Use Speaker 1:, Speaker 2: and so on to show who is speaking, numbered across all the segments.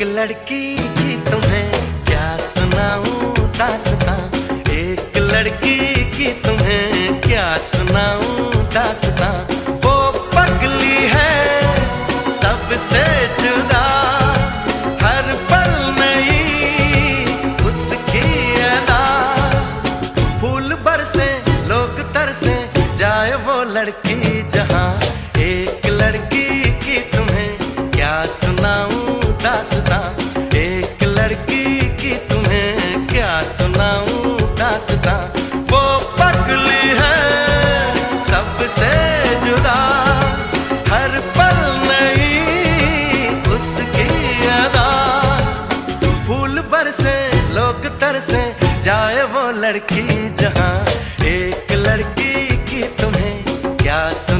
Speaker 1: एक लड़की की तुम्हें क्या सुनाऊं दास्तां? एक लड़की की तुम्हें क्या सुनाऊं दास्तां? वो पगली है, सबसे जुदा, हर पल नहीं उसकी अदा। फूल बरसे, लोग तरसे, जाए वो लड़की जहाँ। एक लड़की दासता, एक लड़की की तुम्हें क्या सुनाऊं दासता? वो पगली है, सबसे जुदा, हर पल नहीं उसकी अदा। फूल बरसे, लोग तरसे, जाए वो लड़की जहाँ। एक लड़की की तुम्हें क्या सुनाऊं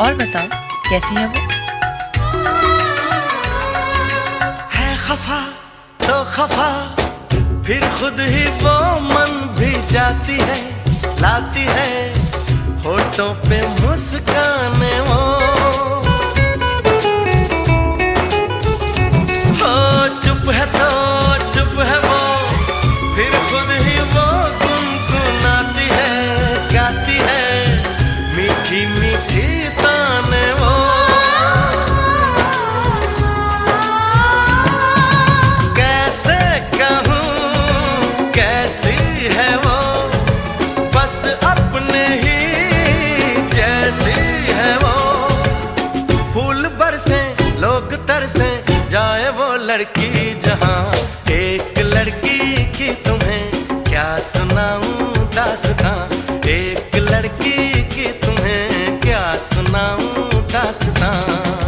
Speaker 2: और बताओ कैसी है वो?
Speaker 1: खफा, फिर खुद ही वो मन भी जाती है, लाती है, होठों पे मुस्कान वो बरसे लोग तरसे, जाए वो लड़की जहाँ। एक लड़की की तुम्हें क्या सुनाऊं दास्तां? एक लड़की की तुम्हें क्या सुनाऊं दास्तां?